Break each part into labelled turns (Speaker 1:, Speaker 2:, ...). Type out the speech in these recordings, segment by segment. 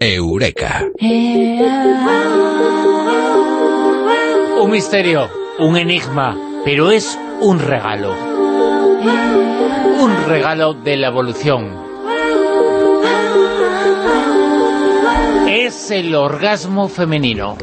Speaker 1: Eureka.
Speaker 2: Un misterio, un enigma, pero es un regalo. Un regalo de la evolución. Es el orgasmo femenino.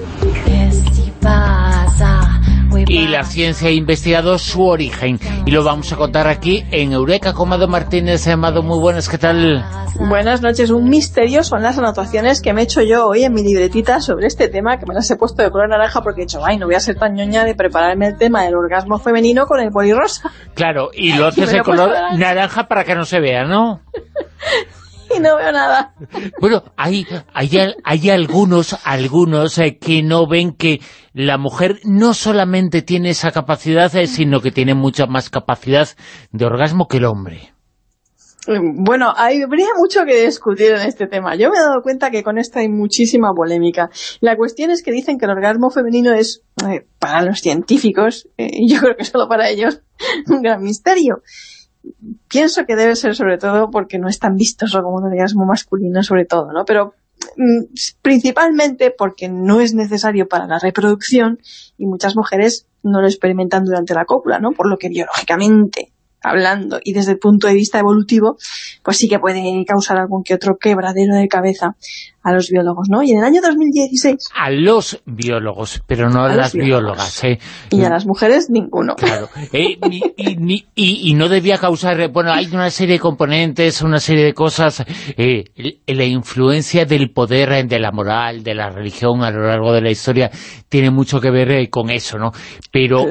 Speaker 2: Y la ciencia ha investigado su origen. Y lo vamos a contar aquí en Eureka con Mado Martínez. Amado, muy buenas, ¿qué tal?
Speaker 3: Buenas noches. Un misterio son las anotaciones que me he hecho yo hoy en mi libretita sobre este tema, que me las he puesto de color naranja porque he dicho, ay, no voy a ser tan ñoña de prepararme el tema del orgasmo femenino con el rosa.
Speaker 2: Claro, y lo haces de color naranja para que no se vea, ¿no?
Speaker 3: y no veo nada.
Speaker 2: Bueno, hay, hay, hay algunos, algunos eh, que no ven que la mujer no solamente tiene esa capacidad, eh, sino que tiene mucha más capacidad de orgasmo que el hombre.
Speaker 3: Bueno, hay, habría mucho que discutir en este tema. Yo me he dado cuenta que con esto hay muchísima polémica. La cuestión es que dicen que el orgasmo femenino es, eh, para los científicos, y yo creo que solo para ellos, un gran misterio pienso que debe ser sobre todo porque no es tan vistoso como un orgasmo masculino sobre todo, ¿no? Pero mm, principalmente porque no es necesario para la reproducción y muchas mujeres no lo experimentan durante la cópula, ¿no? Por lo que biológicamente hablando y desde el punto de vista evolutivo, pues sí que puede causar algún que otro quebradero de cabeza a los biólogos, ¿no? Y en el año 2016...
Speaker 2: A los biólogos, pero no a, las biólogas, ¿eh?
Speaker 3: Y a las mujeres, ninguno.
Speaker 2: Claro. Eh, y, y, no debía causar... Bueno, hay una serie de componentes, una serie de cosas... Eh, la influencia del poder, de la moral, de la religión a lo largo de la historia, tiene mucho que ver eh, con eso, ¿no? Pero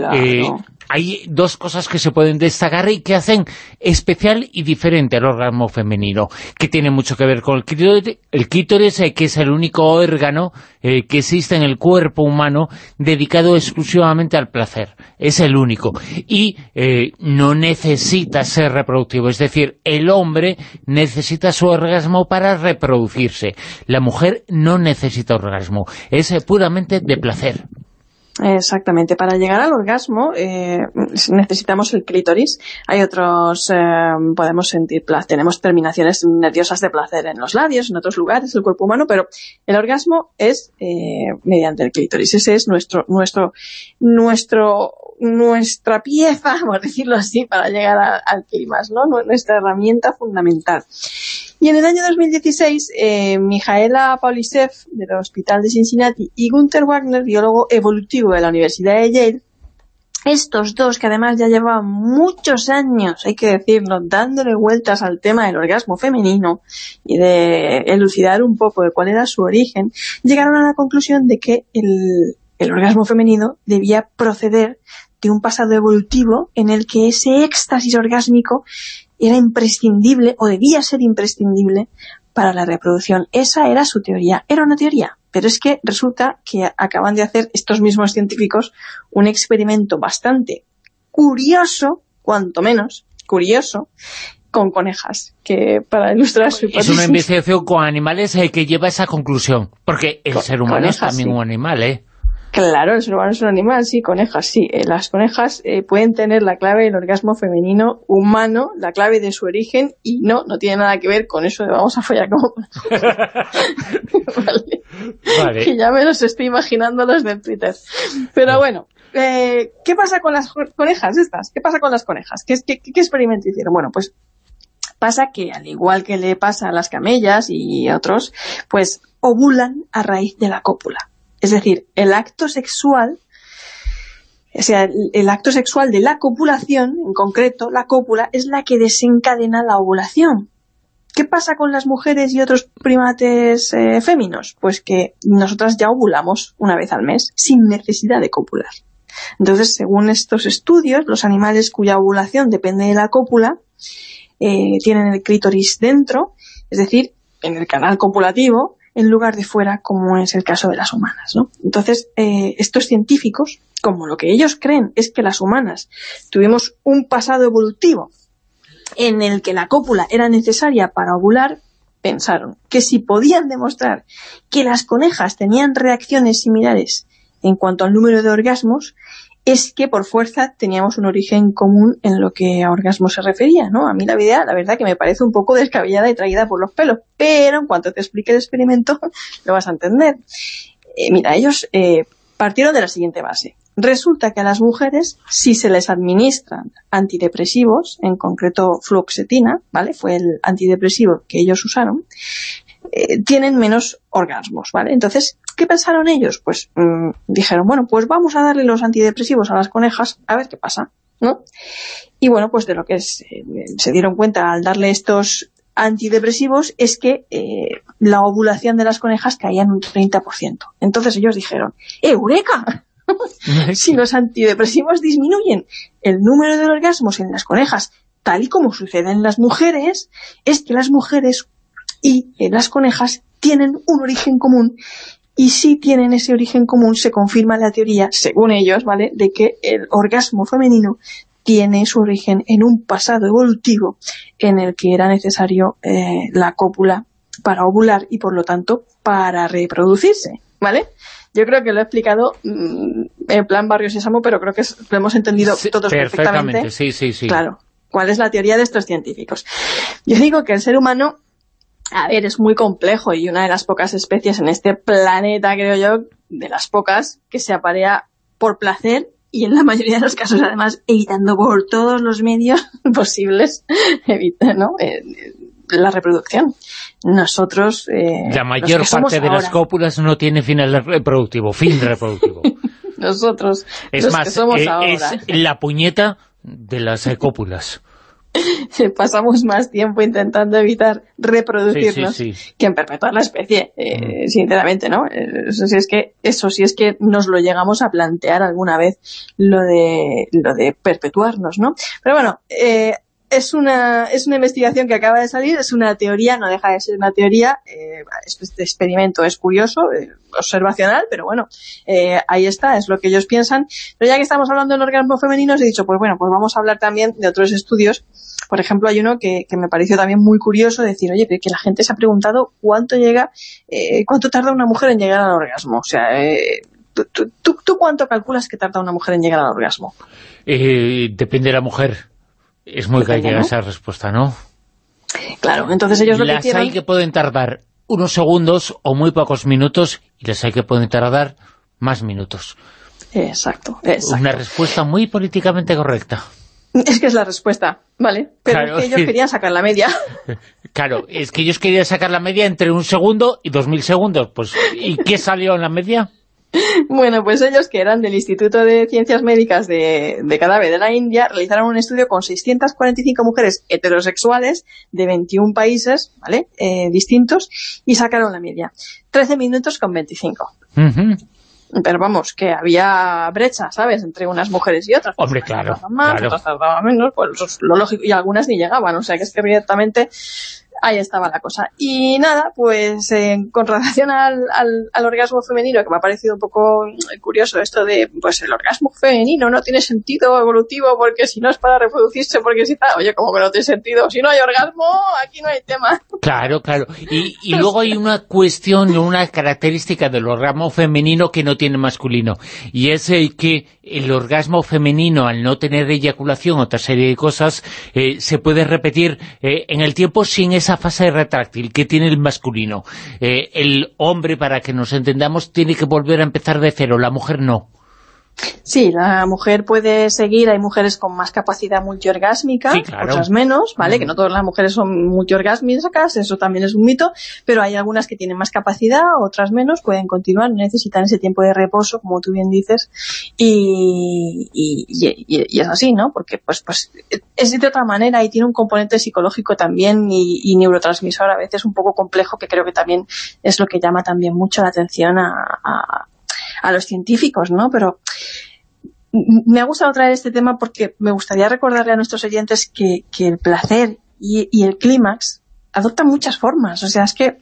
Speaker 2: hay dos cosas que se pueden destacar y que hacen especial y diferente al órgano femenino, que tiene mucho que ver con el clítoris, el clítoris eh, que es el único órgano eh, que existe en el cuerpo humano dedicado exclusivamente al placer. Es el único. Y eh, no necesita ser reproductivo. Es decir, el hombre necesita su orgasmo para reproducirse. La mujer no necesita orgasmo. Es puramente de placer.
Speaker 3: Exactamente. Para llegar al orgasmo eh, necesitamos el clítoris. Hay otros, eh, podemos sentir placer, tenemos terminaciones nerviosas de placer en los labios, en otros lugares del cuerpo humano, pero el orgasmo es eh, mediante el clítoris. Ese es nuestro, nuestro, nuestro nuestra pieza, por decirlo así, para llegar al clima, ¿no? nuestra herramienta fundamental. Y en el año 2016, eh, Mijaela Paulisev, del Hospital de Cincinnati, y Gunther Wagner, biólogo evolutivo de la Universidad de Yale, estos dos, que además ya llevaban muchos años, hay que decirlo, dándole vueltas al tema del orgasmo femenino y de elucidar un poco de cuál era su origen, llegaron a la conclusión de que el, el orgasmo femenino debía proceder de un pasado evolutivo en el que ese éxtasis orgásmico era imprescindible o debía ser imprescindible para la reproducción. Esa era su teoría. Era una teoría, pero es que resulta que acaban de hacer estos mismos científicos un experimento bastante curioso, cuanto menos, curioso, con conejas, que para ilustrar su
Speaker 2: Es una investigación con animales eh, que lleva a esa conclusión, porque el ser humano es también un animal, ¿eh?
Speaker 3: Claro, el ser humano es un animal, sí, conejas, sí. Eh, las conejas eh, pueden tener la clave del orgasmo femenino humano, la clave de su origen, y no, no tiene nada que ver con eso de vamos a follar como... vale. Que ya me los estoy imaginando los de Twitter. Pero bueno, eh, ¿qué pasa con las conejas estas? ¿Qué pasa con las conejas? ¿Qué, qué, qué experimento hicieron? Bueno, pues pasa que, al igual que le pasa a las camellas y otros, pues ovulan a raíz de la cópula. Es decir, el acto sexual, o sea, el, acto sexual de la copulación, en concreto, la cópula, es la que desencadena la ovulación. ¿Qué pasa con las mujeres y otros primates eh, féminos? Pues que nosotras ya ovulamos una vez al mes, sin necesidad de copular. Entonces, según estos estudios, los animales cuya ovulación depende de la cópula eh, tienen el clítoris dentro, es decir, en el canal copulativo, en lugar de fuera, como es el caso de las humanas. ¿no? Entonces, eh, estos científicos, como lo que ellos creen es que las humanas tuvimos un pasado evolutivo en el que la cópula era necesaria para ovular, pensaron que si podían demostrar que las conejas tenían reacciones similares en cuanto al número de orgasmos, es que por fuerza teníamos un origen común en lo que a orgasmo se refería, ¿no? A mí la idea, la verdad, que me parece un poco descabellada y traída por los pelos, pero en cuanto te explique el experimento, lo vas a entender. Eh, mira, ellos eh, partieron de la siguiente base. Resulta que a las mujeres, si se les administran antidepresivos, en concreto fluoxetina, ¿vale? Fue el antidepresivo que ellos usaron, eh, tienen menos orgasmos, ¿vale? Entonces, ¿qué pensaron ellos? Pues mm, dijeron, bueno, pues vamos a darle los antidepresivos a las conejas a ver qué pasa, ¿no? Y bueno, pues de lo que se, dieron cuenta al darle estos antidepresivos es que eh, la ovulación de las conejas caía en un 30%. Entonces ellos dijeron, ¡Eureka! si los antidepresivos disminuyen el número de orgasmos en las conejas, tal y como sucede en las mujeres, es que las mujeres y las conejas tienen un origen común y si tienen ese origen común se confirma la teoría, según ellos, ¿vale?, de que el orgasmo femenino tiene su origen en un pasado evolutivo en el que era necesario eh, la cópula para ovular y por lo tanto para reproducirse, ¿vale? Yo creo que lo he explicado mm, en plan Barrio Sésamo, pero creo que lo hemos entendido todos perfectamente.
Speaker 2: Sí, sí, sí.
Speaker 3: Claro. ¿Cuál es la teoría de estos científicos? Yo digo que el ser humano, a ver, es muy complejo y una de las pocas especies en este planeta, creo yo, de las pocas, que se aparea por placer y en la mayoría de los casos, además, evitando por todos los medios posibles evita, ¿no? Eh, la reproducción. Nosotros... Eh,
Speaker 2: la mayor parte de las cópulas no tiene final reproductivo, fin reproductivo.
Speaker 3: Nosotros,
Speaker 2: es
Speaker 3: los
Speaker 2: más,
Speaker 3: que somos
Speaker 2: eh,
Speaker 3: ahora.
Speaker 2: es la puñeta de las eh, cópulas.
Speaker 3: pasamos más tiempo intentando evitar reproducirnos
Speaker 2: Sí, sí, sí.
Speaker 3: que en perpetuar la especie, eh, sinceramente, ¿no? Eso sí es que eso sí es que nos lo llegamos a plantear alguna vez lo de lo de perpetuarnos, ¿no? Pero bueno, eh, es una, es una investigación que acaba de salir, es una teoría, no deja de ser una teoría, eh, este experimento es curioso, eh, observacional, pero bueno, eh, ahí está, es lo que ellos piensan. Pero ya que estamos hablando del orgasmo femenino, os he dicho, pues bueno, pues vamos a hablar también de otros estudios. Por ejemplo, hay uno que, que me pareció también muy curioso, decir, oye, que la gente se ha preguntado cuánto llega, cuánto tarda una mujer en llegar al orgasmo. O sea, ¿tú, tú, tú, cuánto calculas que tarda una mujer en llegar al orgasmo?
Speaker 2: Depende de la mujer. Es muy gallega
Speaker 3: ¿no?
Speaker 2: esa respuesta, ¿no?
Speaker 3: Claro, entonces ellos lo que
Speaker 2: Las
Speaker 3: hicieron...
Speaker 2: hay que pueden tardar unos segundos o muy pocos minutos y las hay que pueden tardar más minutos.
Speaker 3: Exacto, exacto.
Speaker 2: Una respuesta muy políticamente correcta.
Speaker 3: Es que es la respuesta, ¿vale? Pero
Speaker 2: Claro,
Speaker 3: es que ellos
Speaker 2: sí.
Speaker 3: querían sacar la media.
Speaker 2: Claro, es que ellos querían sacar la media entre un segundo y dos mil segundos. Pues, ¿y qué salió en la media?
Speaker 3: Bueno, pues ellos, que eran del Instituto de Ciencias Médicas de, de Cadáver de la India, realizaron un estudio con 645 mujeres heterosexuales de 21 países, ¿vale?, eh, distintos, y sacaron la media. 13 minutos con 25.
Speaker 2: Ujú.
Speaker 3: Pero vamos, que había brecha, ¿sabes?, entre unas mujeres y otras.
Speaker 2: Hombre, claro,
Speaker 3: más,
Speaker 2: claro.
Speaker 3: otras tardaban menos, pues lo lógico, y algunas ni llegaban, o sea, que es que directamente ahí estaba la cosa. Y nada, pues eh, con relación al, al, al orgasmo femenino, que me ha parecido un poco eh, curioso esto de, pues el orgasmo femenino no tiene sentido evolutivo porque si no es para reproducirse, porque si tal, oye, como que no tiene sentido, si no hay orgasmo, aquí no hay tema.
Speaker 2: Claro, claro. Y, y luego hay una cuestión, una característica del orgasmo femenino que no tiene masculino. Y es el que el orgasmo femenino, al no tener eyaculación, otra serie de cosas, eh, se puede repetir eh, en el tiempo sin esa fase retráctil que tiene el masculino. Eh, el hombre, para que nos entendamos, tiene que volver a empezar de cero, la mujer no.
Speaker 3: Sí, la mujer puede seguir, hay mujeres con más capacidad multiorgásmica,
Speaker 2: Sí, claro.
Speaker 3: otras menos, ¿vale?
Speaker 2: Mm.
Speaker 3: Que no todas las mujeres son multiorgásmicas, eso también es un mito, pero hay algunas que tienen más capacidad, otras menos, pueden continuar, necesitan ese tiempo de reposo, como tú bien dices, y, y, y- y es así, ¿no? Porque pues, pues es de otra manera y tiene un componente psicológico también y, y neurotransmisor a veces un poco complejo, que creo que también es lo que llama también mucho la atención a, a, a los científicos, ¿no? Pero me ha gustado traer este tema porque me gustaría recordarle a nuestros oyentes que, que el placer y, y el clímax adoptan muchas formas. O sea, es que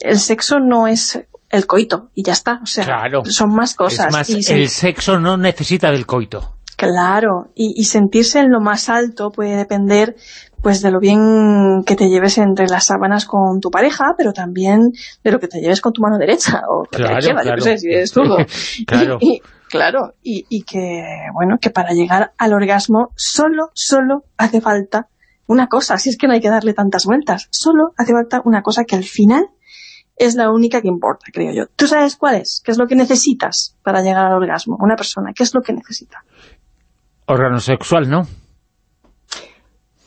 Speaker 3: el sexo no es el coito y ya está. O sea,
Speaker 2: Claro.
Speaker 3: son más cosas.
Speaker 2: es más,
Speaker 3: Y
Speaker 2: el sexo no necesita del coito.
Speaker 3: Claro, y, sentirse en lo más alto puede depender pues de lo bien que te lleves entre las sábanas con tu pareja, pero también de lo que te lleves con tu mano derecha o
Speaker 2: claro, la izquierda,
Speaker 3: claro. yo sé si eres claro. Y, claro, y, y que, bueno, que para llegar al orgasmo solo, solo hace falta una cosa, si es que no hay que darle tantas vueltas, solo hace falta una cosa que al final es la única que importa, creo yo. ¿Tú sabes cuál es? ¿Qué es lo que necesitas para llegar al orgasmo? Una persona, ¿qué es lo que necesita?
Speaker 2: Órgano sexual, ¿no?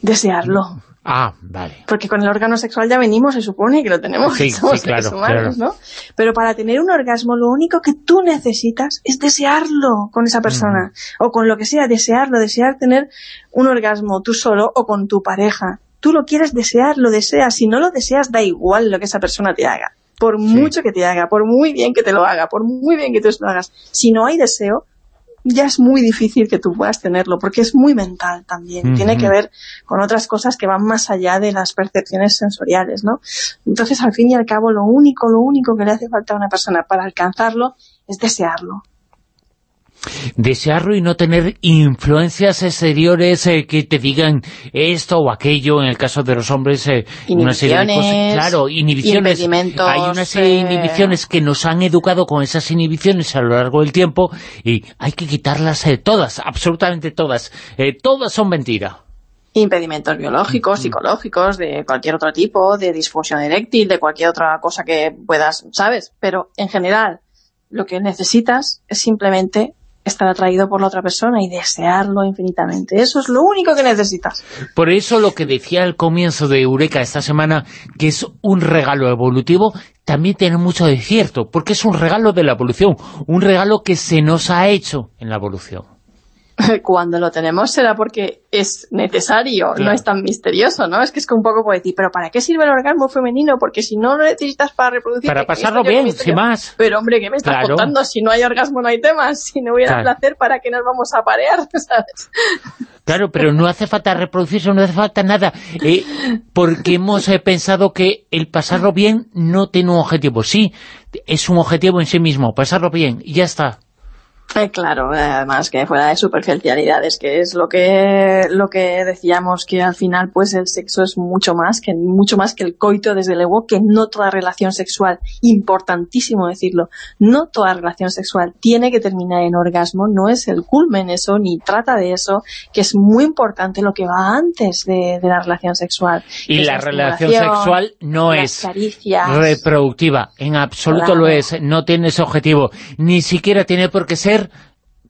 Speaker 3: Desearlo.
Speaker 2: Ah, vale.
Speaker 3: Porque con el órgano sexual ya venimos, se supone que lo tenemos,
Speaker 2: sí,
Speaker 3: somos
Speaker 2: claro,
Speaker 3: humanos, ¿no? Pero para tener un orgasmo lo único que tú necesitas es desearlo con esa persona, o con lo que sea, desearlo, desear tener un orgasmo tú solo o con tu pareja. Tú lo quieres desear, lo deseas, si no lo deseas da igual lo que esa persona te haga. Por mucho que te haga, por muy bien que te lo haga, por muy bien que tú lo hagas. Si no hay deseo, ya es muy difícil que tú puedas tenerlo, porque es muy mental también. Tiene que ver con otras cosas que van más allá de las percepciones sensoriales, ¿no? Entonces, al fin y al cabo, lo único, lo único que le hace falta a una persona para alcanzarlo es desearlo
Speaker 2: desearlo y no tener influencias exteriores eh, que te digan esto o aquello, en el caso de los hombres,
Speaker 3: eh, una serie de cosas.
Speaker 2: Claro, inhibiciones. Hay una serie de eh, inhibiciones que nos han educado con esas inhibiciones a lo largo del tiempo y hay que quitarlas todas, absolutamente todas. todas son mentira
Speaker 3: impedimentos biológicos, mm. psicológicos, de cualquier otro tipo, de disfunción eréctil, de cualquier otra cosa que puedas, ¿sabes? Pero en general, lo que necesitas es simplemente estar atraído por la otra persona y desearlo infinitamente. Eso es lo único que necesitas.
Speaker 2: Por eso lo que decía al comienzo de Eureka esta semana, que es un regalo evolutivo, también tiene mucho de cierto, porque es un regalo de la evolución, un regalo que se nos ha hecho en la evolución.
Speaker 3: cuando lo tenemos será porque es necesario, no es tan misterioso, ¿no? Es que es un poco puede decir, ¿pero para qué sirve el orgasmo femenino? Porque si no lo necesitas para reproducir...
Speaker 2: Para pasarlo bien, sin más.
Speaker 3: Pero hombre, ¿qué me estás contando? Si no hay orgasmo no hay temas, si no hubiera placer, ¿para qué nos vamos a parear? ¿sabes?
Speaker 2: Claro, pero no hace falta reproducirse, no hace falta nada, eh, porque hemos eh, pensado que el pasarlo bien no tiene un objetivo. Sí, es un objetivo en sí mismo, pasarlo bien, y ya está.
Speaker 3: Eh, claro, además que fuera de superficialidades, que es lo que lo que decíamos que al final pues el sexo es mucho más que mucho más que el coito desde luego, que no toda relación sexual, importantísimo decirlo, no toda relación sexual tiene que terminar en orgasmo, no es el culmen eso, ni trata de eso, que es muy importante lo que va antes de, la relación sexual.
Speaker 2: Y la, relación sexual no es reproductiva, en absoluto lo es, no tiene ese objetivo, ni siquiera tiene por qué ser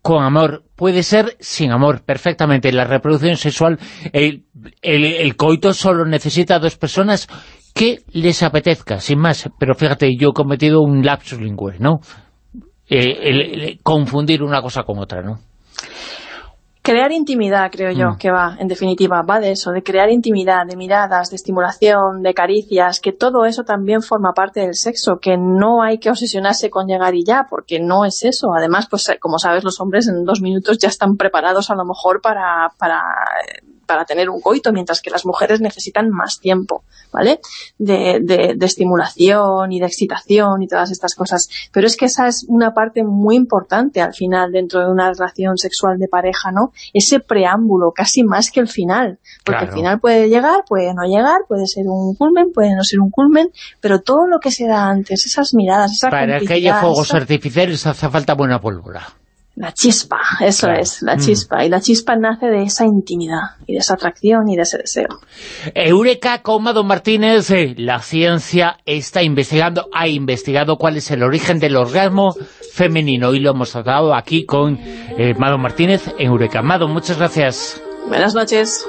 Speaker 2: con amor, puede ser sin amor, perfectamente. La reproducción sexual, el, coito solo necesita dos personas que les apetezca, sin más. Pero fíjate, yo he cometido un lapsus lingüe, ¿no? Eh, confundir una cosa con otra, ¿no?
Speaker 3: Crear intimidad, creo yo, mm. que va, en definitiva, va de eso, de crear intimidad, de miradas, de estimulación, de caricias, que todo eso también forma parte del sexo, que no hay que obsesionarse con llegar y ya, porque no es eso. Además, pues como sabes, los hombres en dos minutos ya están preparados a lo mejor para, para para tener un coito, mientras que las mujeres necesitan más tiempo, ¿vale? De, de, estimulación y de excitación y todas estas cosas. Pero es que esa es una parte muy importante al final dentro de una relación sexual de pareja, ¿no? Ese preámbulo, casi más que el final. Porque el final puede llegar, puede no llegar, puede ser un culmen, puede no ser un culmen, pero todo lo que se da antes, esas miradas, esa
Speaker 2: Para que haya fuegos artificiales hace falta buena pólvora.
Speaker 3: La chispa, eso es, la mm. chispa. Y la chispa nace de esa intimidad, y de esa atracción y de ese deseo.
Speaker 2: Eureka, con Mado Martínez, eh, la ciencia está investigando, ha investigado cuál es el origen del orgasmo femenino. Y lo hemos tratado aquí con eh, Mado Martínez en Eureka. Mado, muchas gracias.
Speaker 3: Buenas noches.